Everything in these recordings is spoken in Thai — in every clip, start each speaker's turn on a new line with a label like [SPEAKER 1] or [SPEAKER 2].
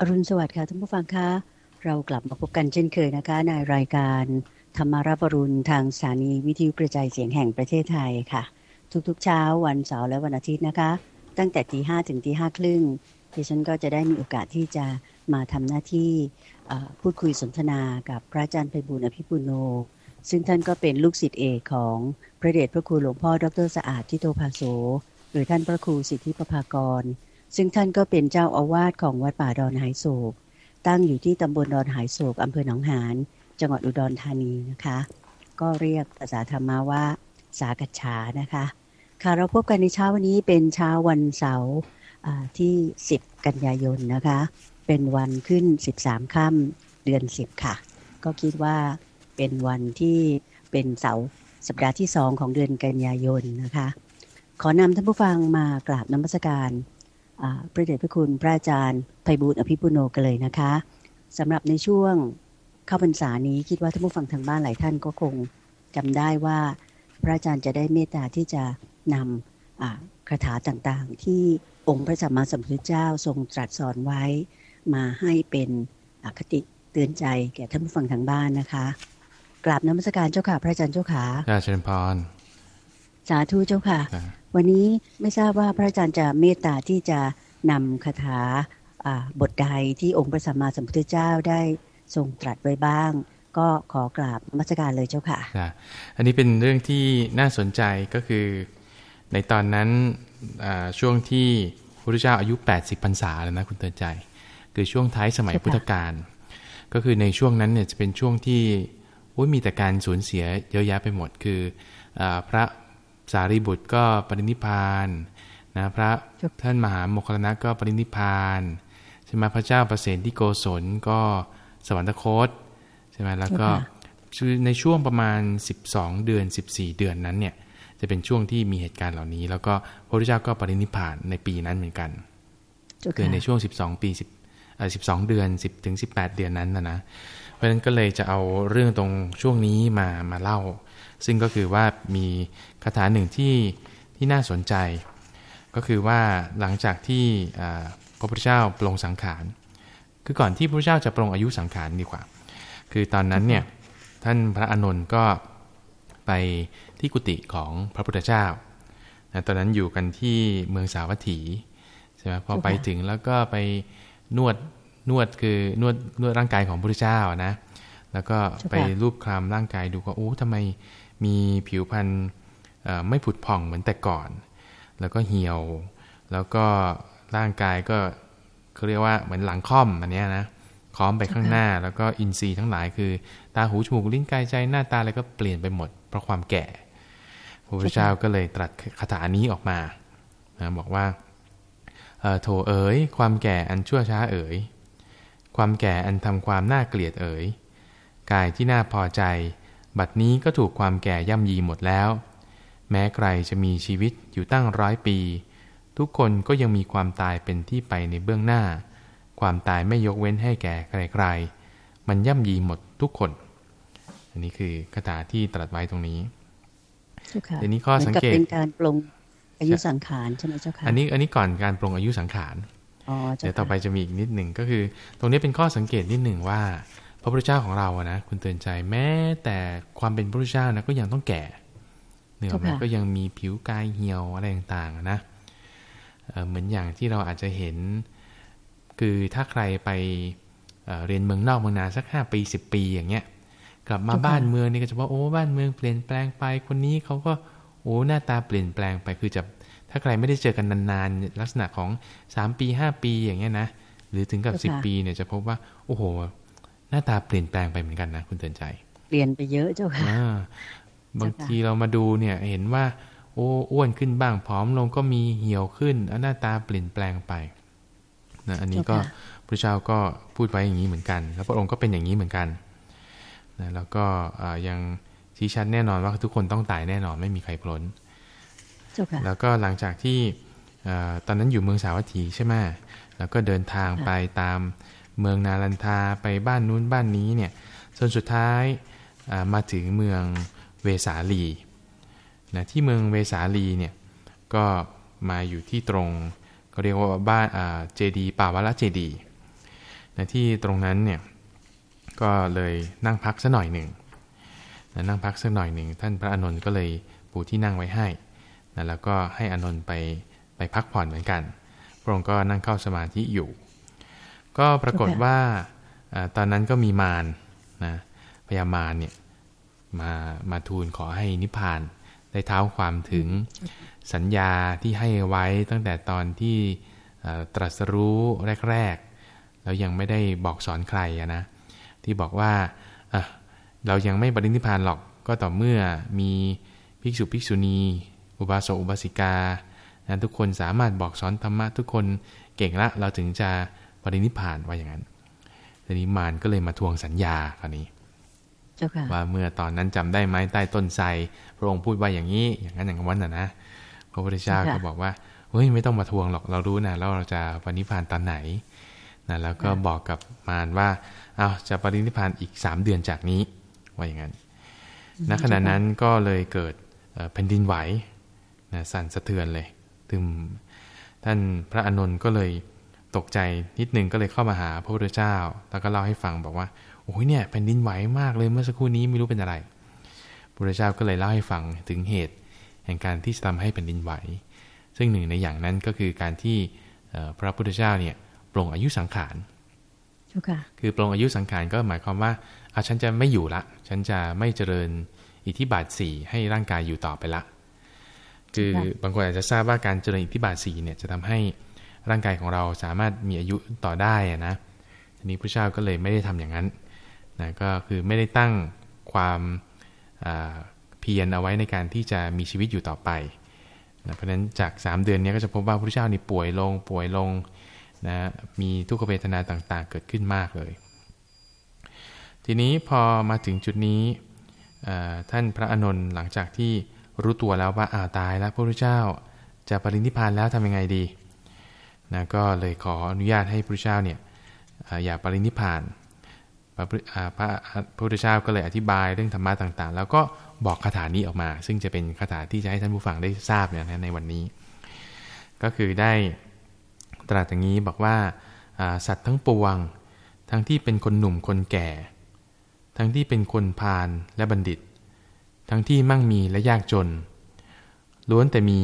[SPEAKER 1] อรุณสวัสดิ์ค่ะท่านผู้ฟังคะ เรากลับมาพบกันเช่นเคยนะคะ ในรายการธรรมารับรุณทางสถานีวิทยุกระจายเสียงแห่งประเทศไทยค่ะ ทุกๆเช้าวันเสาร์และวันอาทิตย์นะคะ ตั้งแต่ตีห้ถึงตีห้าครึ่งดิฉันก็จะได้มีโอกาสที่จะมาทำหน้าที่พูดคุยสนทนากับพระอาจารย์ไพบุญอภิปุโน ซึ่งท่านก็เป็นลูกศิษย์เอกของพระเดชพระคุณหลวงพ่อดรสะอาดทิโตภาโสหรือท่านพระครูสิทธิประภากร ซึ่งท่านก็เป็นเจ้าอาวาสของวัดป่าดอนหายโศก ตั้งอยู่ที่ตำบลดอนหายโศกอำเภอหนองหานจังหวัดอุดรธานีนะคะ ก็เรียกภาษาธรรมาว่าสากัจฉานะคะ ค่ะเราพบกันในเช้าวันนี้เป็นเช้าวันเสาร์ที่ 10 กันยายนนะคะ เป็นวันขึ้น 13ค่ำเดือน 10 ค่ะ ก็คิดว่าเป็นวันที่เป็นเสาร์สัปดาห์ที่สองของเดือนกันยายนนะคะ ขอนำท่านผู้ฟังมากราบน้ำมัสการ พระเดชพระคุณพระอาจารย์ไพบูลอภิปุโนกันเลยนะคะสำหรับในช่วงเข้าพรรษานี้คิดว่าท่านผู้ฟังทางบ้านหลายท่านก็คงจำได้ว่า พระอาจารย์จะได้เมตตาที่จะนำคาถาต่างๆ ที่องค์พระสัมมาสัมพุทธเจ้าทรงตรัสสอนไว้ มาให้เป็นอคติเตือนใจแก่ท่านผู้ฟังทางบ้านนะคะกราบน้ำมัสการเจ้าค่ะพระอาจารย์เจ้าขา
[SPEAKER 2] เชิญพร
[SPEAKER 1] สาธุเจ้าค่ะ วันนี้ไม่ทราบว่าพระอาจารย์จะเมตตาที่จะนำคาถาบทใดที่องค์พระสัมมาสัมพุทธเจ้าได้ทรงตรัสไว้บ้าง ก็ขอกราบมัสการเลยเจ้าค่ะ
[SPEAKER 2] อันนี้เป็นเรื่องที่น่าสนใจก็คือในตอนนั้นช่วงที่พระพุทธเจ้าอายุ 80พรรษาแล้วนะคุณเตือนใจ คือช่วงท้ายสมัยพุทธกาลก็คือในช่วงนั้นเนี่ยจะเป็นช่วงที่มีแต่การสูญเสียเยอะแยะไปหมด คืออพระ สารีบุตรก็ปรินิพานนะพระท่านมหาโมคคลนะก็ปรินิพานใช่ไหมพระเจ้าประเสนที่โกศลก็สวรรคตใช่ไหมแล้วก็ในช่วงประมาณ 12 เดือน 14 เดือนนั้นเนี่ยจะเป็นช่วงที่มีเหตุการณ์เหล่านี้ แล้วก็พระพุทธเจ้าก็ปรินิพานในปีนั้นเหมือนกันคือในช่วง 12 ปี10 12 เดือน 10ถึง18 เดือนนั้นนะนะเพราะฉะนั้นก็เลยจะเอาเรื่องตรงช่วงนี้มามาเล่า ซึ่งก็คือว่ามีคาถาหนึ่งที่ที่น่าสนใจ ก็คือว่าหลังจากที่พระพุทธเจ้าปรงสังขาร คือก่อนที่พระพุทธเจ้าจะปรงอายุสังขารดีกว่า คือตอนนั้นเนี่ยท่านพระอานนท์ก็ไปที่กุฏิของพระพุทธเจ้าตอนนั้นอยู่กันที่เมืองสาวัตถีใช่ไหมพอไปถึงแล้วก็ไปนวดนวดคือนวดนวดร่างกายของพระพุทธเจ้านะ แล้วก็ไปรูปคลำร่างกายดูก็โอ้ทำไม มีผิวพรรณไม่ผุดผ่องเหมือนแต่ก่อน แล้วก็เหี่ยว แล้วก็ร่างกายก็เขาเรียกว่าเหมือนหลังค่อมอันนี้นะค้อมไปข้างหน้า แล้วก็อินทรีย์ทั้งหลายคือ ตาหูจมูกลิ้นกายใจหน้าตาอะไรก็เปลี่ยนไปหมด เพราะความแก่พระพุทธเจ้าก็เลยตรัสคาถานี้ออกมานะบอกว่าโถเอ๋ยความแก่อันชั่วช้าเอ๋ยความแก่อันทำความน่าเกลียดเอ๋ยกายที่น่าพอใจ บัดนี้ก็ถูกความแก่ย่ำยีหมดแล้ว แม้ใครจะมีชีวิตอยู่ตั้งร้อยปี ทุกคนก็ยังมีความตายเป็นที่ไปในเบื้องหน้า ความตายไม่ยกเว้นให้แก่ใครๆ มันย่ำยีหมดทุกคน อันนี้คือคาถาที่ตรัสไว้ตรงนี้
[SPEAKER 1] อันนี้ข้อสังเกตเป็นการปรงอายุสังขารใช่ไหมเจ้าค่ะ
[SPEAKER 2] อันนี้อันนี้ก่อนการปรงอายุสังขารเดี๋ยวต่อไปจะมีอีกนิดหนึ่งก็คือ ตรงนี้เป็นข้อสังเกตนิดหนึ่งว่าพ ระพุทธเจ้าของเราอะนะคุณเตือนใจแม้แต่ความเป็นพระพุทธเจ้านะก็ยังต้องแก่เนื้อมันก็ยังมีผิวกายเหี่ยวอะไรต่างๆนะเหมือนอย่างที่เราอาจจะเห็น คือถ้าใครไปเรียนเมืองนอกเมืองนาสักห้าปีสิบปีอย่างเงี้ย กลับมาบ้านเมืองนี่ก็จะว่าโอ้บ้านเมืองเปลี่ยนแปลงไปคนนี้เขาก็โอ้หน้าตาเปลี่ยนแปลงไปคือจะถ้าใครไม่ได้เจอกันนานๆลักษณะของสามปีห้าปีอย่างเงี้ยนะหรือถึงกับสิบปีเนี่ยจะพบว่า โอ้โห หน้าตาเปลี่ยนแปลงไปเหมือนกันนะคุณเตือนใจ
[SPEAKER 1] เปลี่ยนไปเยอะเจ้าค่ะ
[SPEAKER 2] บางทีเรามาดูเนี่ยเห็นว่า โอ้อ้วนขึ้นบ้างผอมลงก็มีเหี่ยวขึ้นหน้าตาเปลี่ยนแปลงไปนะอันนี้ก็พระเจ้าก็พูดไว้อย่างนี้เหมือนกัน แล้วพระองค์ก็เป็นอย่างนี้เหมือนกันนะแล้วก็ยังชี้ชัดแน่นอนว่าทุกคนต้องตายแน่นอนไม่มีใครพ้นแล้วก็หลังจากที่ตอนนั้นอยู่เมืองสาวัตถีใช่ไหมแล้วก็เดินทางไปตาม เมืองนาลันทาไปบ้านนู้นบ้านนี้เนี่ยจนสุดท้ายมาถึงเมืองเวสาลีนะที่เมืองเวสาลีเนี่ยก็มาอยู่ที่ตรงเขาเรียกว่าบ้านเจดีป่าวละเจดีในที่ตรงนั้นเนี่ยก็เลยนั่งพักสักหน่อยหนึ่งนั่งพักสักหน่อยหนึ่งท่านพระอานนท์ก็เลยปูที่นั่งไว้ให้นะแล้วก็ให้อานนท์ไปไปพักผ่อนเหมือนกัน พระองค์ก็นั่งเข้าสมาธิอยู่ ก็ปรากฏว่าตอนนั้นก็มีมารนะพญามารเนี่ยมามาทูลขอให้นิพพานได้เท้าความถึงสัญญาที่ให้ไว้ตั้งแต่ตอนที่ตรัสรู้แรกๆแล้วยังไม่ได้บอกสอนใครนะที่บอกว่าเรายังไม่บริณิพานหรอกก็ต่อเมื่อมีภิกษุภิกษุณี อุบาสกอุบาสิกานะทุกคนสามารถบอกสอนธรรมะทุกคนเก่งละเราถึงจะ บริณิพานว่าอย่างนั้นทีนี้มารก็เลยมาทวงสัญญาคราวนี้ว่าเมื่อตอนนั้นจำได้ไหมใต้ต้นไทรพระองค์พูดว่าอย่างนี้ อย่างนั้นอย่างนั้นนะนะพระพุทธเจ้าก็บอกว่าเฮ้ยไม่ต้องมาทวงหรอกเรารู้นะแล้วเราจะปณิพานตอนไหนนะแล้วก็บอกกับมารว่าเอาจะปรินิพานอีกสามเดือนจากนี้ว่าอย่างนั้นณขณะนั้นก็เลยเกิดแผ่นดินไหวนะสั่นสะเทือนเลย ตึมท่านพระอานนท์ก็เลย ตกใจนิดนึงก็เลยเข้ามาหาพระพุทธเจ้า แล้วก็เล่าให้ฟังบอกว่าโอ้ยเนี่ยแผ่นดินไหวมากเลยเมื่อสักครู่นี้ไม่รู้เป็นอะไรพระพุทธเจ้าก็เลยเล่าให้ฟังถึงเหตุ แห่งการที่จะทำให้แผ่นดินไหว ซึ่งหนึ่งในอย่างนั้นก็คือการที่พระพุทธเจ้าเนี่ยปรงอายุสังขารคือปรงอายุสังขารก็หมายความว่าอาฉันจะไม่อยู่ละ ฉันจะไม่เจริญอิทธิบาทสี่ให้ร่างกายอยู่ต่อไปละ คือบางคนอาจจะทราบว่าการเจริญอิทธิบาทสี่เนี่ยจะทำให้ ร่างกายของเราสามารถมีอายุต่อได้นะทีนี้พระเจ้าก็เลยไม่ได้ทำอย่างนั้นนะก็คือไม่ได้ตั้งความเพียรเอาไว้ในการที่จะมีชีวิตอยู่ต่อไปนะเพราะฉะนั้นจาก 3 เดือนนี้ก็จะพบว่าพระเจ้านี่ป่วยลงป่วยลงนะมีทุกขเวทนาต่างๆ เกิดขึ้นมากเลย ทีนี้พอมาถึงจุดนี้ท่านพระอานนท์หลังจากที่รู้ตัวแล้วว่าอาตายแล้วพระพุทธเจ้าจะปรินิพานแล้วทำยังไงดี นะก็เลยขออนุญาตให้พระพุทธเจ้าเนี่ยอย่าปรินิพานพระพระพุทธเจ้าก็เลยอธิบายเรื่องธรรมะต่างๆ แล้วก็บอกคาถานี้ออกมา ซึ่งจะเป็นคาถาที่จะให้ท่านผู้ฟังได้ทราบเนี่ยในวันนี้ ก็คือได้ตรัสอย่างนี้บอกว่าสัตว์ทั้งปวง ทั้งที่เป็นคนหนุ่มคนแก่ ทั้งที่เป็นคนพาลและบัณฑิต ทั้งที่มั่งมีและยากจน ล้วนแต่มี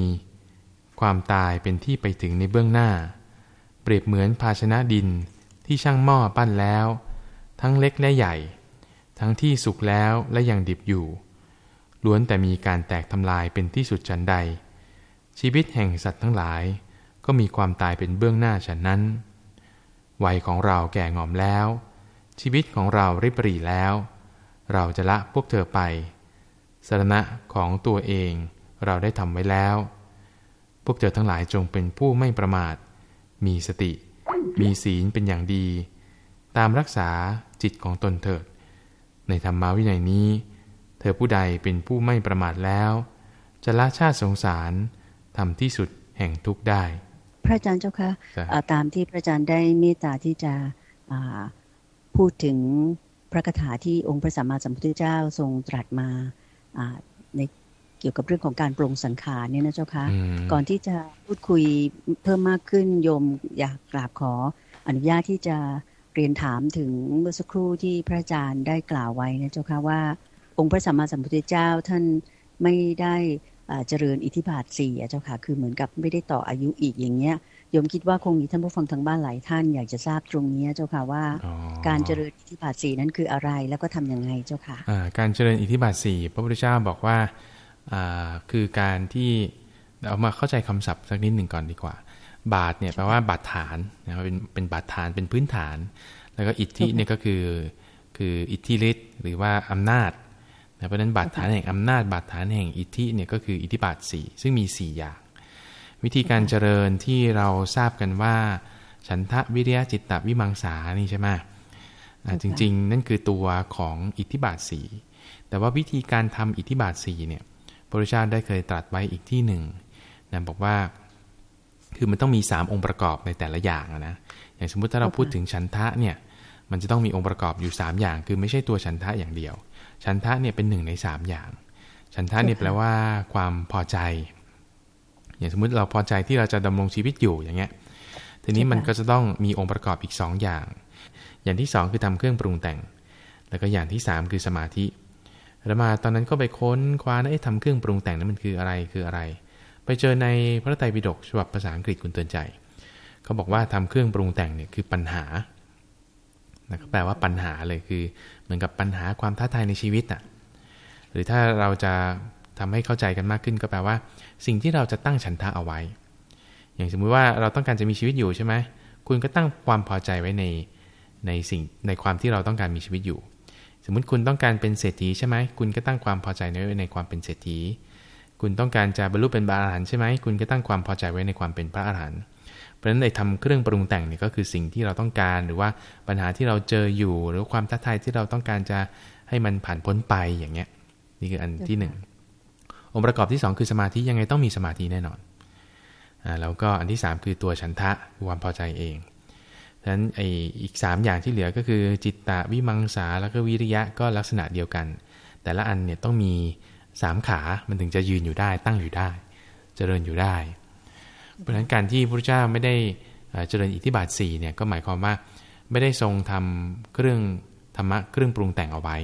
[SPEAKER 2] ความตายเป็นที่ไปถึงในเบื้องหน้า เปรียบเหมือนภาชนะดินที่ช่างหม้อปั้นแล้ว ทั้งเล็กและใหญ่ ทั้งที่สุกแล้วและยังดิบอยู่ ล้วนแต่มีการแตกทำลายเป็นที่สุดฉันใด ชีวิตแห่งสัตว์ทั้งหลาย ก็มีความตายเป็นเบื้องหน้าฉันนั้น วัยของเราแก่งอมแล้ว ชีวิตของเราริบรีแล้ว เราจะละพวกเธอไปสรณะของตัวเองเราได้ทำไว้แล้ว พวกเธอทั้งหลายจงเป็นผู้ไม่ประมาท มีสติ มีศีลเป็นอย่างดี ตามรักษาจิตของตนเถิด ในธรรมาวินัยนี้ เธอผู้ใดเป็นผู้ไม่ประมาทแล้ว จะละชาติสงสารทำที่สุดแห่งทุกได้
[SPEAKER 1] พระอาจารย์เจ้าคะตามที่พระอาจารย์ได้เมตตาที่จะพูดถึงพระคาถาที่องค์พระสัมมาสัมพุทธเจ้าทรงตรัสมาใน เกี่ยวกับเรื่องของการปรงสังขารเนี่ยนะเจ้าคะก่อนที่จะพูดคุยเพิ่มมากขึ้นโยมอยากกราบขออนุญาตที่จะเรียนถามถึงเมื่อสักครู่ที่พระอาจารย์ได้กล่าวไว้นะเจ้าคะว่า องค์พระสัมมาสัมพุทธเจ้าท่านไม่ได้เจริญอิทธิบาทสี่เจ้าค่ะคือเหมือนกับไม่ได้ต่ออายุอีกอย่างเงี้ยโยมคิดว่าคงมีท่านผู้ฟังทางบ้านหลายท่านอยากจะทราบตรงนี้เจ้าค่ะว่า การเจริญอิทธิบาทสี่นั้นคืออะไรแล้วก็ทํำยังไงเจ้าค่ะ
[SPEAKER 2] การเจริญอิทธิบาทสี่พระพุทธเจ้าบอกว่า คือการที่เอามาเข้าใจคำศัพท์สักนิดหนึ่งก่อนดีกว่า บาทเนี่ยแปลว่าบาทฐานนะครับเป็นเป็นบาทฐานเป็นพื้นฐาน แล้วก็อิทธิเนี่ยก็คือคืออิทธิฤทธิ์หรือว่าอำนาจเพราะนั้นบาดฐานแห่งอำนาจบาดฐานแห่งอิทธิเนี่ยก็คืออิทธิบาทสี่ซึ่งมี 4 อย่าง วิธีการเจริญที่เราทราบกันว่า ฉันทะวิริยะจิตตวิมังสานี่ใช่ไหมจริง ๆ นั่นคือตัวของอิทธิบาทสีแต่ว่าวิธีการทำอิทธิบาทสีเนี่ย พระพุทธเจ้าได้เคยตรัสไว้อีกที่หนึ่งนะบอกว่า คือมันต้องมี 3 องค์ประกอบในแต่ละอย่างนะอย่างสมมุติถ้าเราพูดถึงฉันทะเนี่ยมันจะต้องมีองค์ประกอบอยู่ 3 อย่าง คือไม่ใช่ตัวฉันทะอย่างเดียวฉันทะเนี่ยเป็นหนึ่งในสามอย่างฉันทะเนี่ยแปลว่าความพอใจ อย่างสมมุติเราพอใจที่เราจะดำรงชีวิตอยู่อย่างเงี้ย ทีนี้มันก็จะต้องมีองค์ประกอบอีก 2 อย่าง อย่างที่ 2 คือทำเครื่องปรุงแต่ง แล้วก็อย่างที่ 3 คือสมาธิ แล้วมาตอนนั้นก็ไปค้นคว้าไอ้ทำเครื่องปรุงแต่งนั้นมันคืออะไรคืออะไร ไปเจอในพระไตรปิฎกฉบับภาษาอังกฤษคุณเตือนใจเขาบอกว่าทำเครื่องปรุงแต่งเนี่ยคือปัญหานะแปลว่าปัญหาเลยคือเหมือนกับปัญหาความท้าทายในชีวิตอะหรือถ้าเราจะทำให้เข้าใจกันมากขึ้นก็แปลว่า สิ่งที่เราจะตั้งฉันทะเอาไว้ อย่างสมมุติว่าเราต้องการจะมีชีวิตอยู่ใช่ไหมคุณก็ตั้งความพอใจไว้ในในสิ่งในความที่เราต้องการมีชีวิตอยู่ สมมุติคุณต้องการเป็นเศรษฐีใช่ไหมคุณก็ตั้งความพอใจไว้ในความเป็นเศรษฐี คุณต้องการจะบรรลุเป็นพระอรหันต์ใช่ไหมคุณก็ตั้งความพอใจไว้ในความเป็นพระอรหันต์เพราะฉะนั้นในทำเครื่องปรุงแต่งเนี่ยก็คือสิ่งที่เราต้องการหรือว่าปัญหาที่เราเจออยู่ หรือความท้าทายที่เราต้องการจะให้มันผ่านพ้นไปอย่างเงี้ยนี่คืออันที่หนึ่งองค์ประกอบที่ 2 คือสมาธิยังไงต้องมีสมาธิแน่นอนอ่าแล้วก็อันที่ 3 คือตัวฉันทะความพอใจเอง ดังนั้นไออีก 3 อย่างที่เหลือก็คือ จิตตะวิมังสาแล้วก็วิริยะก็ลักษณะเดียวกัน แต่ละอันเนี่ยต้องมี 3 ขามันถึงจะยืนอยู่ได้ ตั้งอยู่ได้ เจริญอยู่ได้ เพราะฉะนั้นการที่พระเจ้าไม่ได้เจริญอิทธิบาท4เนี่ยก็หมายความว่าไม่ได้ทรงทำเครื่องธรรมะเครื่องปรุงแต่งเอาไว้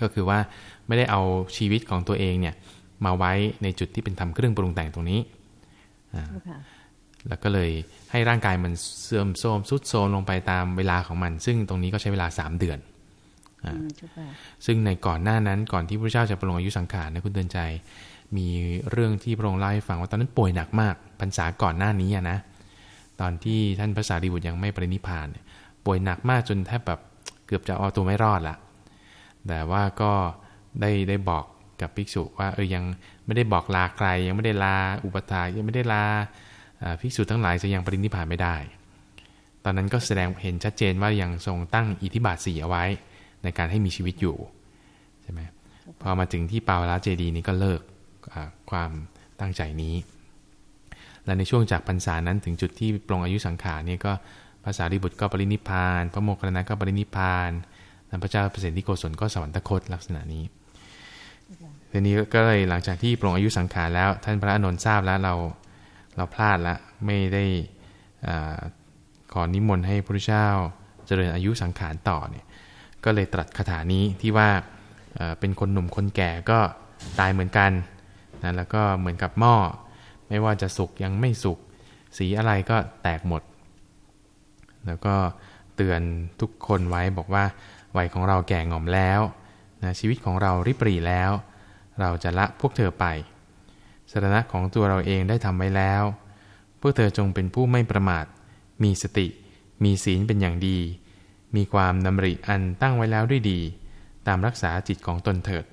[SPEAKER 2] ก็คือว่าไม่ได้เอาชีวิตของตัวเองเนี่ยมาไว้ในจุดที่เป็นทำเครื่องปรุงแต่งตรงนี้ แล้วก็เลยให้ร่างกายมันเสื่อมโทรมสุดโทรมลงไปตามเวลาของมัน ซึ่งตรงนี้ก็ใช้เวลา3เดือนซึ่งในก่อนหน้านั้นก่อนที่พระเจ้าจะปรงอายุสังขารนะคุณเตือนใจ มีเรื่องที่พระองค์เล่าให้ฟังว่าตอนนั้นป่วยหนักมากพรรษาก่อนหน้านี้นะตอนที่ท่านพระสารีบุตรยังไม่ปรินิพานป่วยหนักมากจนแทบแบบเกือบจะเอาตัวไม่รอดละแต่ว่าก็ได้ได้บอกกับภิกษุว่าเออยังไม่ได้บอกลาใคร ยังไม่ได้ลาอุปถายังไม่ได้ลา ภิกษุทั้งหลายจะยังปรินิพานไม่ได้ ตอนนั้นก็แสดงเห็นชัดเจนว่ายังทรงตั้งอิทธิบาทสีเอาไว้ในการให้มีชีวิตอยู่ใช่ไหมพอมาถึงที่ปาวลาเจดีนี้ก็เลิกความตั้งใจนี้ และในช่วงจากพรรษานั้นถึงจุดที่ปรงอายุสังขารนี่ก็ภาษาริบุตรก็ปรินิพาน พระโมคคัลลานะก็ปรินิพานพระเจ้าเปรตที่โกศลก็สวรรคตลักษณะนี้ทีนี้ก็เลยหลังจากที่ปรงอายุสังขารแล้ว ท่านพระอนุนทราบแล้วเรา เราพลาดละไม่ได้อขอนิมนต์ให้พระเจ้าเจริญอายุสังขารต่อเนี่ยก็เลยตรัสคาถานี้ที่ว่าเป็นคนหนุ่มคนแก่ก็ตายเหมือนกันนะแล้วก็เหมือนกับหม้อ ไม่ว่าจะสุกยังไม่สุกสีอะไรก็แตกหมด แล้วก็เตือนทุกคนไว้บอกว่าวัยของเราแก่งอมแล้วนะชีวิตของเราริบรี่แล้ว เราจะละพวกเธอไป สถานะของตัวเราเองได้ทำไว้แล้ว พวกเธอจงเป็นผู้ไม่ประมาท มีสติ มีศีลเป็นอย่างดี มีความนำริอันตั้งไว้แล้วด้วยดี ตามรักษาจิตของตนเถิด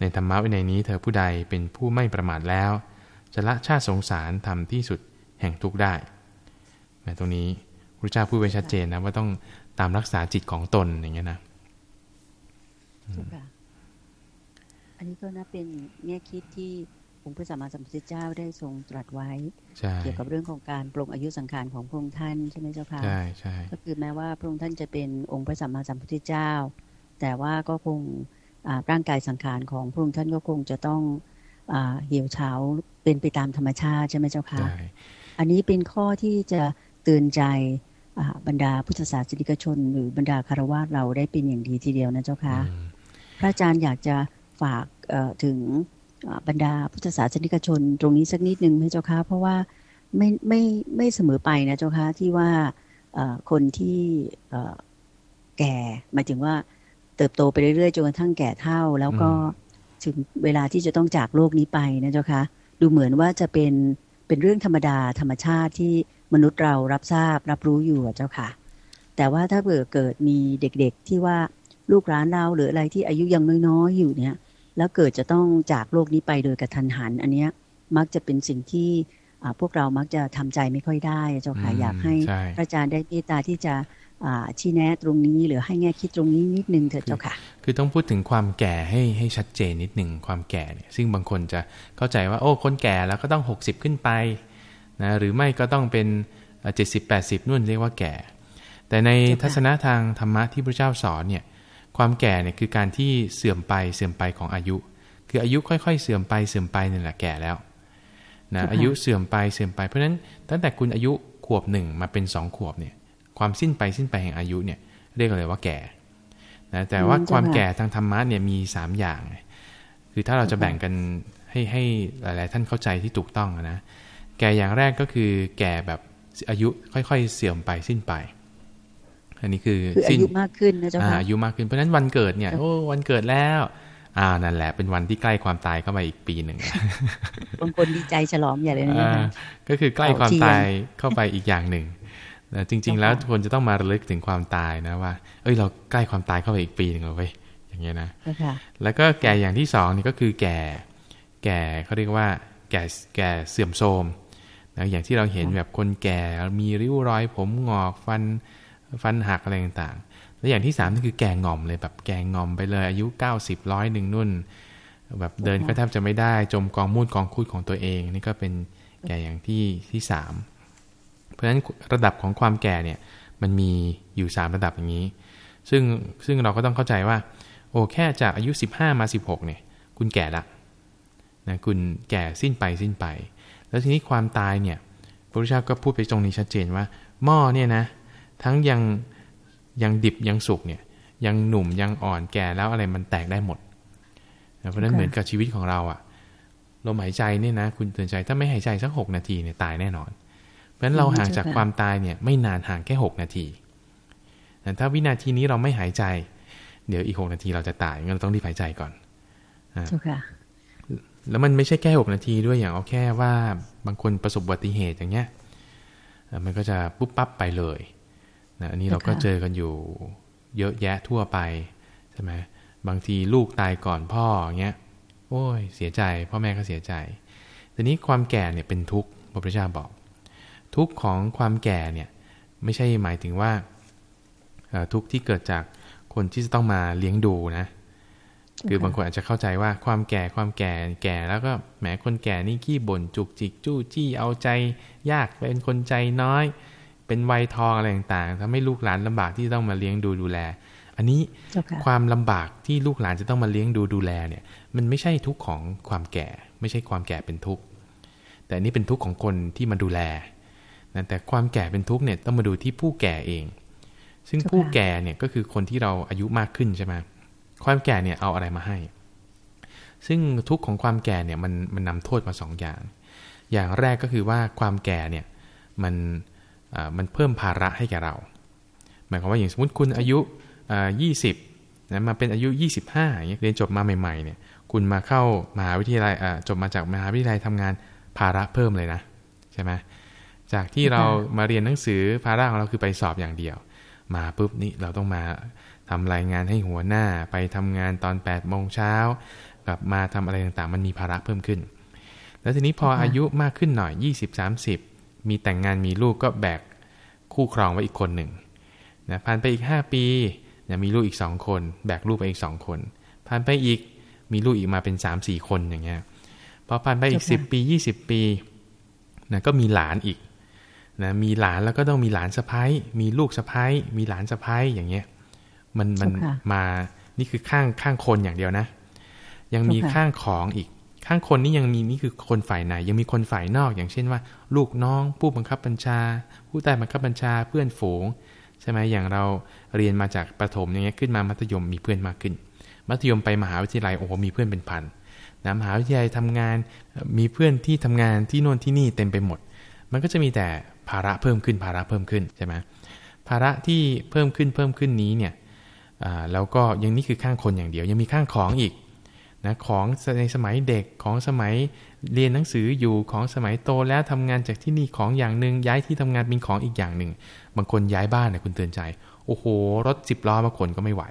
[SPEAKER 2] ในธรรมะวินัยนี้เธอผู้ใดเป็นผู้ไม่ประมาทแล้ว จะละชาติสงสารทำที่สุดแห่งทุกได้ในตรงนี้พระเจ้าพูดไว้ชัดเจนนะว่าต้องตามรักษาจิตของตนอย่างเงี้ยนะ
[SPEAKER 1] อันนี้ก็น่าเป็นแง่คิดที่ องค์พระสัมมาสัมพุทธเจ้าได้ทรงตรัสไว้ เกี่ยวกับเรื่องของการปรงอายุสังขารของพระองค์ท่านใช่ไหมเจ้าค่ะ
[SPEAKER 2] ใช่ใช่
[SPEAKER 1] ก็คือแม้ว่าพระองค์ท่านจะเป็นองค์พระสัมมาสัมพุทธเจ้า แต่ว่าก็คงร่างกายสังขารของพระองค์ท่านก็คงจะต้องเหี่ยวเฉาเป็นไปตามธรรมชาติใช่ไหมเจ้าค่ะอันนี้เป็นข้อที่จะเตือนใจบรรดาพุทธศาสนิกชน หรือบรรดาคารวะเราได้เป็นอย่างดีทีเดียวนะเจ้าค่ะพระอาจารย์อยากจะฝากถึง บรรดาพุทธศาสนิกชนตรงนี้สักนิดหนึ่งไหมเจ้าคะเพราะว่าไม่ไม่ไม่เสมอไปนะเจ้าคะที่ว่าคนที่แก่หมายถึงว่าเติบโตไปเรื่อยๆจนกระทั่งแก่เท่า แล้วก็ถึงเวลาที่จะต้องจากโลกนี้ไปนะเจ้าคะดูเหมือนว่าจะเป็นเป็นเรื่องธรรมดาธรรมชาติที่มนุษย์เรารับทราบรับรู้อยู่เจ้าค่ะ แต่ว่าถ้าเกิดเกิดมีเด็กๆที่ว่าลูกหลานเราหรืออะไรที่อายุยังน้อยๆอยู่เนี่ย แล้วเกิดจะต้องจากโลกนี้ไปโดยกระทันหัน อันเนี้ยมักจะเป็นสิ่งที่พวกเรามักจะทำใจไม่ค่อยได้เจ้าค่ะอยากให้พระอาจารย์ได้เมตตาที่จะชี้แนะตรงนี้หรือให้แง่คิดตรงนี้นิดนึงเถิดเจ้าค่ะ
[SPEAKER 2] คือต้องพูดถึงความแก่ให้ให้ชัดเจนนิดหนึ่งความแก่เนี่ยซึ่งบางคนจะเข้าใจว่าโอ้คนแก่แล้วก็ต้อง 60 ขึ้นไปนะหรือไม่ก็ต้องเป็น 70 80 นู่นเรียกว่าแก่ แต่ในทัศนะทางธรรมะที่พระเจ้าสอนเนี่ย ความแก่เนี่ยคือการที่เสื่อมไปเสื่อมไปของอายุ คืออายุค่อยๆ เสื่อมไปเสื่อมไปนี่แหละแก่แล้วนะอายุเสื่อมไปเสื่อมไปเพราะฉะนั้นตั้งแต่คุณอายุขวบหนึ่งมาเป็นสองขวบเนี่ยความสิ้นไปสิ้นไปแห่งอายุเนี่ยเรียกเลยว่าแก่นะแต่ว่าความแก่ทางธรรมะเนี่ยมีสามอย่าง คือถ้าเราจะแบ่งกันให้ให้หลาย ๆ ท่านเข้าใจที่ถูกต้องนะแก่อย่างแรกก็คือแก่แบบอายุค่อย ๆ เสื่อมไปสิ้นไป อันนี้คือ
[SPEAKER 1] อายุมากขึ้นนะเจ้าค่ะ
[SPEAKER 2] อายุมากขึ้นเพราะฉะนั้นวันเกิดเนี่ยโอ้วันเกิดแล้วอ่านั่นแหละเป็นวันที่ใกล้ความตายเข้ามาอีกปีหนึ่ง
[SPEAKER 1] บางคนดีใจฉลองใหญ่เลยนะ
[SPEAKER 2] ก็คือใกล้ความตายเข้าไปอีกอย่างหนึ่งจริง ๆ แล้วคนจะต้องมาระลึกถึงความตายนะว่า เอ้ยเราใกล้ความตายเข้าไปอีกปีหนึ่งเลยเว้ยอย่างเงี้ยนะแล้วก็แก่อย่างที่สองนี่ก็คือแก่ แก่เขาเรียกว่า แก่แก่เสื่อมโทรมนะอย่างที่เราเห็นแบบคนแก่มีริ้วรอยผมงอกฟัน ฟันหักอะไรต่างๆ แล้วอย่างที่สามนี่คือแก่งอมเลยแบบแก่งอมไปเลยอายุเก้าสิบร้อยหนึ่งนุ่น แบบเดินก็แทบจะไม่ได้ จมกองมูดกองคุดของตัวเอง นี่ก็เป็นแก่อย่างที่ที่สามเพราะฉะนั้นระดับของความแก่เนี่ยมันมีอยู่สามระดับอย่างนี้ ซึ่งซึ่งเราก็ต้องเข้าใจว่า โอ้แค่จากอายุสิบห้ามาสิบหกเนี่ย คุณแก่ละนะคุณแก่สิ้นไปสิ้นไป แล้วทีนี้ความตายเนี่ยพระพุทธเจ้าก็พูดไปตรงนี้ชัดเจนว่าหม้อเนี่ยนะ ทั้งยังยังดิบยังสุกเนี่ยยังหนุ่มยังอ่อนแก่แล้วอะไรมันแตกได้หมด เพราะนั้นเหมือนกับชีวิตของเราอะลมหายใจเนี่ยนะคุณเตือนใจถ้าไม่หายใจสักหกนาทีเนี่ยตายแน่นอน เพราะฉะนั้นเราห่างจากความตายเนี่ยไม่นานห่างแค่หกนาทีแต่ถ้าวินาทีนี้เราไม่หายใจ เดี๋ยวอีกหกนาทีเราจะตายงั้นเราต้องรีบหายใจก่อนแล้วมันไม่ใช่แค่หกนาทีด้วยอย่างเอาแค่ว่าบางคนประสบอุบัติเหตุอย่างเงี้ยมันก็จะปุ๊บปั๊บไปเลย นะอันนี้เราก็เจอกันอยู่เยอะแยะทั่วไปใช่ไหมบางทีลูกตายก่อนพ่อเงี้ย โอ้ย เสียใจ พ่อแม่ก็เสียใจ ทีนี้ความแก่เนี่ยเป็นทุกข์พระพุทธเจ้าบอก ทุกข์ของความแก่เนี่ยไม่ใช่หมายถึงว่าทุกข์ที่เกิดจากคนที่จะต้องมาเลี้ยงดูนะ คือบางคนอาจจะเข้าใจว่าความแก่ความแก่แก่แล้วก็แหมคนแก่นี่ขี้บ่นจุกจิกจู้จี้เอาใจ ยากเป็นคนใจน้อย เป็นวัยทองอะไรต่างๆทำให้ลูกหลานลำบากที่ต้องมาเลี้ยงดูดูแล อันนี้ความลำบากที่ลูกหลานจะต้องมาเลี้ยงดูดูแลเนี่ย มันไม่ใช่ทุกข์ของความแก่ ไม่ใช่ความแก่เป็นทุกข์แต่นี่เป็นทุกข์ของคนที่มาดูแลนะแต่ความแก่เป็นทุกข์เนี่ยต้องมาดูที่ผู้แก่เอง ซึ่งผู้แก่เนี่ยก็คือคนที่เราอายุมากขึ้นใช่ไหมความแก่เนี่ยเอาอะไรมาให้ ซึ่งทุกข์ของความแก่เนี่ยมันมันนำโทษมาสองอย่าง อย่างแรกก็คือว่าความแก่เนี่ยมัน มันเพิ่มภาระให้แก่เรา หมายความว่าอย่างสมมติคุณอายุยี่สิบนะมาเป็นอายุ 25อย่างเงี้ยเรียนจบมาใหม่ๆเนี่ยคุณมาเข้ามหาวิทยาลัยจบมาจากมหาวิทยาลัยทำงานภาระเพิ่มเลยนะใช่ไหมจากที่เรามาเรียนหนังสือภาระของเราคือไปสอบอย่างเดียว มาปุ๊บนี่เราต้องมาทำรายงานให้หัวหน้าไปทำงานตอน8ปดโมงเช้ากลับมาทำอะไรต่างๆ มันมีภาระเพิ่มขึ้น แล้วทีนี้พออายุมากขึ้นหน่อย 20-30 มีแต่งงานมีลูกก็แบกคู่ครองไว้อีกคนหนึ่งนะผ่านไปอีก 5 ปีนะมีลูกอีกสองคน แบกลูกไปอีกสองคน ผ่านไปอีกมีลูกอีกมาเป็น3ามสี่คนอย่างเงี้ยพอผ่านไปอีก 10 ปี 20 ปีนะก็มีหลานอีกนะมีหลานแล้วก็ต้องมีหลานสะพ้ายมีลูกสะพ้ายมีหลานสะพ้ายอย่างเงี้ยมันมันมานี่คือข้างข้างคนอย่างเดียวนะ ยังมีข้างของอีก ข้างคนนี้ยังมีนี่คือคนฝ่ายไหน ยังมีคนฝ่ายนอก อย่างเช่นว่า ลูกน้อง ผู้บังคับบัญชา ผู้ใต้บังคับบัญชาเพื่อนฝูงใช่ไหมอย่างเราเรียนมาจากประถมอย่างเงี้ยขึ้นมามัธยมมีเพื่อนมากขึ้น มัธยมไปมหาวิทยาลัยโอ้โหมีเพื่อนเป็นพันนะมหาวิทยาลัยทำงานมีเพื่อนที่ทำงานที่โน่นที่นี่เต็มไปหมด มันก็จะมีแต่ภาระเพิ่มขึ้นภาระเพิ่มขึ้นใช่ไหมภาระที่เพิ่มขึ้นเพิ่มขึ้นนี้เนี่ยแล้วก็ยังนี่คือข้างคนอย่างเดียวยังมีข้างของอีก นะของในสมัยเด็กของสมัยเรียนหนังสืออยู่ของสมัยโตแล้วทำงานจากที่นี่ของอย่างหนึ่งย้ายที่ทำงานเป็นของอีกอย่างหนึ่ง บางคนย้ายบ้านเนี่ยคุณเตือนใจ โอ้โห รถสิบล้อมาขนก็ไม่ไหว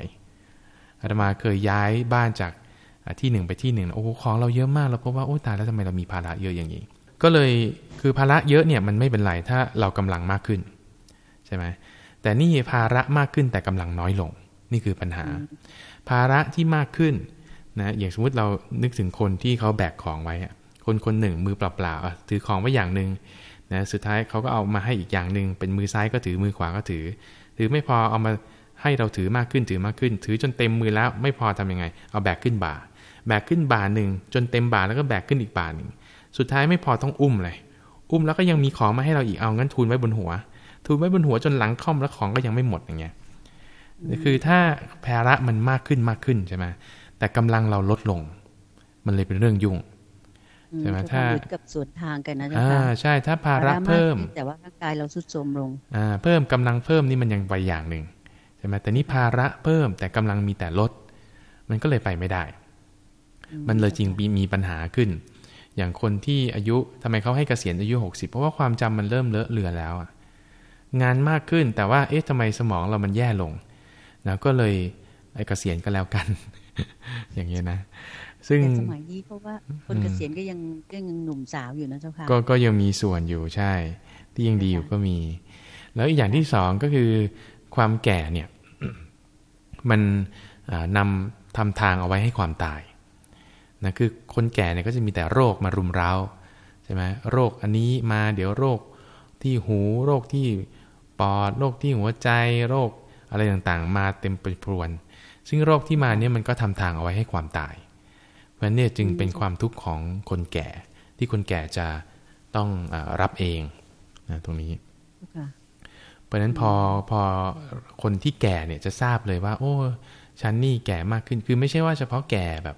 [SPEAKER 2] อาตมาเคยย้ายบ้านจากที่หนึ่งไปที่หนึ่งโอ้โหของเราเยอะมากเราพบว่าโอ้ตายแล้วทำไมเรามีภาระเยอะอย่างนี้ ก็เลยคือภาระเยอะเนี่ยมันไม่เป็นไรถ้าเรากำลังมากขึ้นใช่ไหมแต่นี่ภาระมากขึ้นแต่กำลังน้อยลงนี่คือปัญหา ภาระที่มากขึ้น นะอย่างสมมติเรานึกถึงคนที่เขาแบกของไว้คนคนหนึ่งมือเปล่าๆถือของไว้อย่างหนึ่งนะสุดท้ายเขาก็เอามาให้อีกอย่างหนึ่งเป็นมือซ้ายก็ถือมือขวาก็ถือ ถือไม่พอเอามาให้เราถือมากขึ้นถือมากขึ้น ถือจนเต็มมือแล้วไม่พอทํำยังไง เอาแบกขึ้นบ่า แบกขึ้นบ่าหนึ่งจนเต็มบ่าแล้วก็แบกขึ้นอีกบ่าหนึ่งสุดท้ายไม่พอต้องอุ้มเลย อุ้มแล้วก็ยังมีของมาให้เราอีกเอางั้นทูลไว้บนหัว ทูลไว้บนหัวจนหลังค่อมแล้วของก็ยังไม่หมดอย่างเงี้ยคือถ้าภาระมันมากขึ้นมากขึ้นใช่ไหม แต่กำลังเราลดลง มันเลยเป็นเรื่องยุ่งใช่ไหมถ้า
[SPEAKER 1] กับส่วนทางกันนะ
[SPEAKER 2] จ๊ะอ่าใช่ถ้าภาระเพิ่ม
[SPEAKER 1] แต่ว่าร่างกายเราสุดโทรมลง
[SPEAKER 2] อ่าเพิ่มกำลังเพิ่มนี่มันยังไปอย่างหนึ่งใช่ไหมแต่นี่ภาระเพิ่มแต่กำลังมีแต่ลด มันก็เลยไปไม่ได้ มันเลยจริงมีปัญหาขึ้น อย่างคนที่อายุทำไมเขาให้เกษียณอายุหกสิบเพราะว่าความจำมันเริ่มเลอะเลือนแล้วอะงานมากขึ้นแต่ว่าเอ๊ะทำไมสมองเรามันแย่ลงนะก็เลยไอ้เกษียณก็แล้วกัน อย่างเงี้ยนะ
[SPEAKER 1] ซึ่งสมัยนี้เพราะว่าคนเกษียณก็ยังก็ยังหนุ่มสาวอยู่นะเจ้าค่ะ
[SPEAKER 2] ก็ก็ยังมีส่วนอยู่ใช่ ที่ยังดีอยู่ก็มี แล้วอีกอย่างที่สองก็คือความแก่เนี่ย มันนำทำทางเอาไว้ให้ความตายนะคือคนแก่เนี่ยก็จะมีแต่โรคมารุมเร้าใช่ไหมโรคอันนี้มาเดี๋ยวโรคที่หูโรคที่ปอดโรคที่หัวใจโรคอะไรต่างๆ มาเต็มไปพรวน ซึ่งโรคที่มาเนี่ยมันก็ทำทางเอาไว้ให้ความตายราะเนี่ยจึงเป็นความทุกข์ของคนแก่ ที่คนแก่จะต้องอรับเองนะตรงนี้เพราะฉะนั้นพอพอคนที่แก่เนี่ยจะทราบเลยว่า โอ้ฉันนี่แก่มากขึ้นคือไม่ใช่ว่าเฉพาะแก่แบบ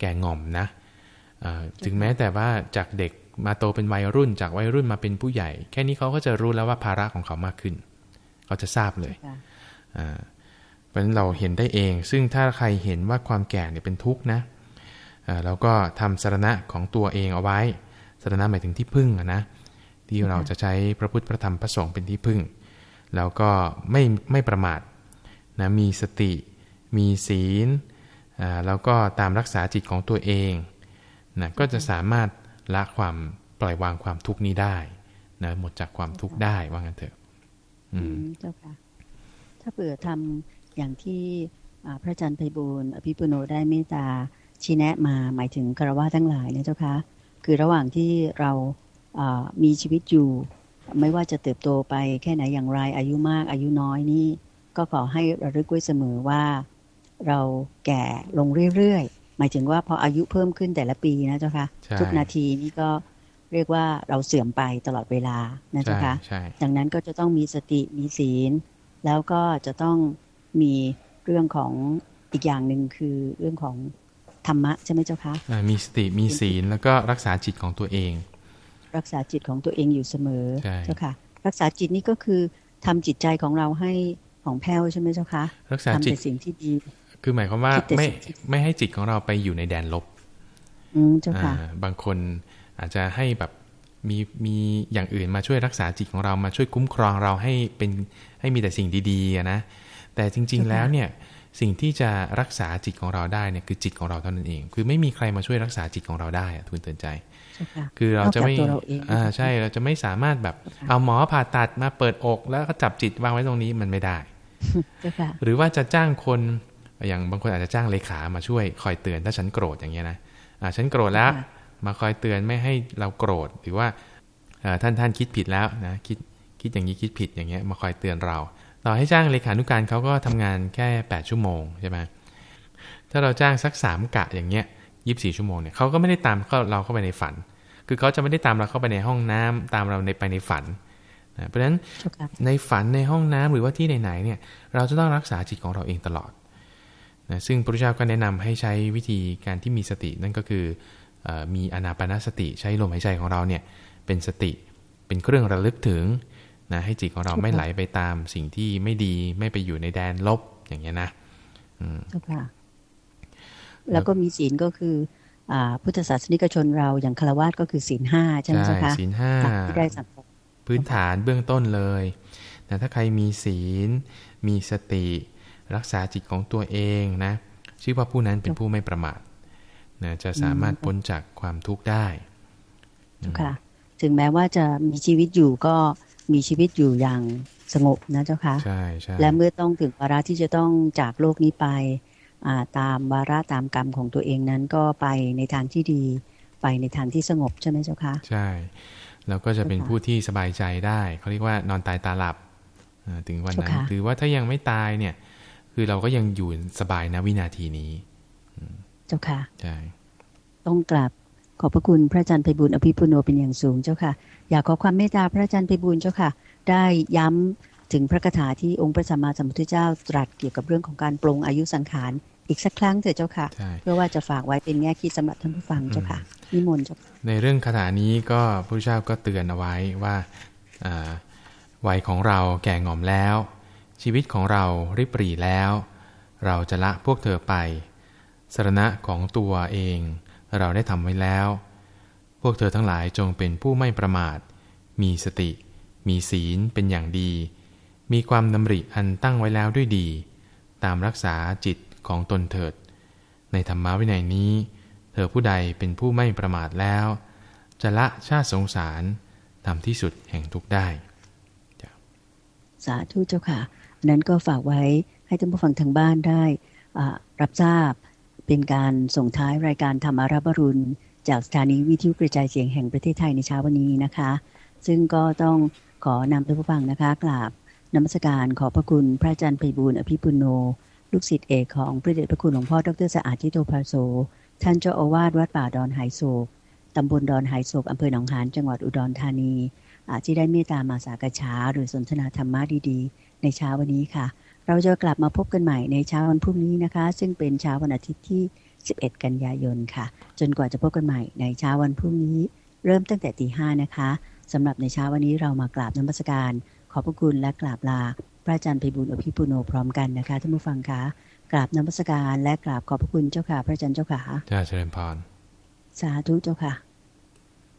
[SPEAKER 2] แก่ง่อมนะถึงแม้แต่ว่าจากเด็กมาโตเป็นวัยรุ่นจากวัยรุ่นมาเป็นผู้ใหญ่ แค่นี้เขาก็จะรู้แล้วว่าภาระของเขามากขึ้น เขาจะทราบเลย เพราะฉะนั้นเราเห็นได้เอง ซึ่งถ้าใครเห็นว่าความแก่เนี่ยเป็นทุกข์นะแล้วก็ทำสารณะของตัวเองเอาไว้สารณะหมายถึงที่พึ่งนะที่เราจะใช้พระพุทธพระธรรมพระสงฆ์เป็นที่พึ่ง แล้วก็ไม่ไม่ประมาทนะมีสติ มีศีลแล้วก็ตามรักษาจิตของตัวเองนะก็จะสามารถละความปล่อยวางความทุกข์นี้ได้นะหมดจากความทุกข์ได้ว่างั้นเถอะ
[SPEAKER 1] อืมเจ้าค่ะถ้าเผื่อทำ อย่างที่พระอาจารย์ไพบูลอภิปุโนได้เมตตาชี้แนะมาหมายถึงคารวะทั้งหลายนะเจ้าคะคือระหว่างที่เรามีชีวิตอยู่ ไม่ว่าจะเติบโตไปแค่ไหนอย่างไรอายุมากอายุน้อยนี่ก็ขอให้ระลึกไว้เสมอว่า เราแก่ลงเรื่อยๆหมายถึงว่าพออายุเพิ่มขึ้นแต่ละปีนะเจ้าคะทุกนาทีนี่ก็เรียกว่าเราเสื่อมไปตลอดเวลานะเจ้าคะดังนั้นก็จะต้องมีสติมีศีล แล้วก็จะต้อง มีเรื่องของอีกอย่างหนึ่งคือเรื่องของธรรมะใช่ไหมเจ้าคะ
[SPEAKER 2] มีสติมีศีลแล้วก็รักษาจิตของตัวเอง
[SPEAKER 1] รักษาจิตของตัวเองอยู่เสมอเจ้าค่ะรักษาจิตนี่ก็คือทำจิตใจของเราให้ของแผ้วใช่ไหมเจ้าคะ
[SPEAKER 2] รักษาจิต
[SPEAKER 1] สิ่งที่ดี
[SPEAKER 2] คือหมายความว่าไม่ไม่ให้จิตของเราไปอยู่ในแดนลบ
[SPEAKER 1] อืมเจ้าค่ะ
[SPEAKER 2] บางคนอาจจะให้แบบมีมีอย่างอื่นมาช่วยรักษาจิตของเรามาช่วยคุ้มครองเราให้เป็นให้มีแต่สิ่งดีๆนะ แต่จริง ๆ แล้วเนี่ยสิ่งที่จะรักษาจิตของเราได้เนี่ยคือจิตของเราเท่านั้นเอง คือไม่มีใครมาช่วยรักษาจิตของเราได้อะทุนเตือนใจ คือเราจะไม่อ่าใช่เราจะไม่สามารถแบบ เอาหมอผ่าตัดมาเปิดอก แล้วก็จับจิตวางไว้ตรงนี้มันไม่ได้หรือว่าจะจ้างคนอย่างบางคนอาจจะจ้างเลขามาช่วยคอยเตือนถ้าฉันโกรธอย่างเงี้ยนะอ่าฉันโกรธแล้วมาคอยเตือนไม่ให้เราโกรธหรือว่าท่านท่านคิดผิดแล้วนะคิดคิดอย่างนี้คิดผิดอย่างเงี้ยมาคอยเตือนเรา ต่อให้จ้างเลขานุการเขาก็ทำงานแค่แปดชั่วโมงใช่ไหมถ้าเราจ้างสักสามกะอย่างเงี้ยยีิบสี่ชั่วโมงเนี่ยเขาก็ไม่ได้ตามเราเข้าไปในฝัน คือเขาจะไม่ได้ตามเราเข้าไปในห้องน้ำตามเราในไปในฝันนะเพราะฉะนั้นในฝันในห้องน้ำหรือว่าที่ไหนๆเนี่ย เราจะต้องรักษาจิตของเราเองตลอดนะซึ่งพระพุทธเจ้าก็แนะนำให้ใช้วิธีการที่มีสติ นั่นก็คือมีอนาปนาสติใช้ลมหายใจของเราเนี่ยเป็นสติ เป็นเครื่องระลึกถึง นะให้จิตของเราไม่ไหลไปตามสิ่งที่ไม่ดีไม่ไปอยู่ในแดนลบอย่างเงี้ยนะอืมค่ะ
[SPEAKER 1] แล้วก็มีศีลก็คืออ่าพุทธศาสนิกชนเราอย่างคารวะก็คือศีลห้าใช่ไหมคะ
[SPEAKER 2] ศีลห้าที่ได้สังพื้นฐานเบื้องต้นเลยแต่ถ้าใครมีศีล มีสติ รักษาจิตของตัวเองนะชื่อว่าผู้นั้นเป็นผู้ไม่ประมาทนะจะสามารถพ้นจากความทุกข์ได้
[SPEAKER 1] ค่ะถึงแม้ว่าจะมีชีวิตอยู่ก็ มีชีวิตอยู่อย่างสงบนะเจ้าค่ะ
[SPEAKER 2] ใช่ใช่
[SPEAKER 1] และเมื่อต้องถึงวาระที่จะต้องจากโลกนี้ไปตามวาระตามกรรมของตัวเองนั้นก็ไปในทางที่ดีไปในทางที่สงบใช่ไหมเจ้าค่ะ
[SPEAKER 2] ใช่แล้วก็จะเป็นผู้ที่สบายใจได้เขาเรียกว่านอนตายตาหลับถึงวันนั้นคือว่าถ้ายังไม่ตายเนี่ย คือเราก็ยังอยู่สบายนะวินาทีนี้
[SPEAKER 1] เจ้าค่ะ
[SPEAKER 2] ใช่
[SPEAKER 1] ต้องกลับ ขอบพระคุณพระอาจารย์ไพบุญอภิปุโนเป็นอย่างสูงเจ้าค่ะ อยากขอความเมตตาพระอาจารย์ไพบุญเจ้าค่ะ ได้ย้ำถึงพระคาถาที่องค์พระสัมมาสัมพุทธเจ้าตรัสเกี่ยวกับเรื่องของการปรงอายุสังขารอีกสักครั้งเถิดเจ้าค่ะ เพื่อว่าจะฝากไว้เป็นแง่คิดสำหรับท่านผู้ฟังเจ้าค่ะนิมนต์เจ้าค่ะ
[SPEAKER 2] ในเรื่องคาถานี้ก็พระเจ้าก็เตือนเอาไว้ว่าวัยของเราแก่ง่อมแล้ว ชีวิตของเราริบหรี่แล้ว เราจะละพวกเธอไปสรณะของตัวเอง เราได้ทำไว้แล้ว พวกเธอทั้งหลายจงเป็นผู้ไม่ประมาท มีสติ มีศีลเป็นอย่างดี มีความดำริอันตั้งไว้แล้วด้วยดี ตามรักษาจิตของตนเถิด ในธรรมวินัยนี้ เธอผู้ใดเป็นผู้ไม่ประมาทแล้ว จะละชาติสงสารทำที่สุดแห่งทุกได้
[SPEAKER 1] สาธุเจ้าค่ะ นั้นก็ฝากไว้ให้ท่านผู้ฟังทางบ้านได้รับทราบ เป็นการส่งท้ายรายการธรรมารับรุณ จากสถานีวิทยุกระจายเสียงแห่งประเทศไทยในเช้าวันนี้นะคะ ซึ่งก็ต้องขอนำท่านผู้ฟังนะคะกราบนมัสการขอพระคุณพระอาจารย์ไพบูลอภิปุโน ลูกศิษย์เอกของพระเดชพระคุณหลวงพ่อดรสะอาดทิโตภาโซท่านเจ้าอาวาสวัดป่าดอนไหโศกตำบลดอนไหโศกอำเภอหนองหานจังหวัดอุดรธานีที่ได้เมตตามาสากฉาหรือสนทนาธรรมะดีๆ ในเช้าวันนี้ค่ะ เราจะกลับมาพบกันใหม่ในเช้าวันพรุ่งนี้นะคะ ซึ่งเป็นเช้าวันอาทิตย์ที่ 11 กันยายนค่ะ จนกว่าจะพบกันใหม่ในเช้าวันพรุ่งนี้ เริ่มตั้งแต่ตีห้านะคะสำหรับในเช้าวันนี้เรามากราบนมัสการ ขอบพระคุณและกราบลา พระอาจารย์ไพบุญอภิปุโนพร้อมกันนะคะท่านผู้ฟังคะกราบนมัสการและกราบขอบพระคุณเจ้าค่ะ พระอาจารย์เจ้าค่ะ
[SPEAKER 2] จ้าเชิญพร
[SPEAKER 1] สาธุเจ้าค่ะ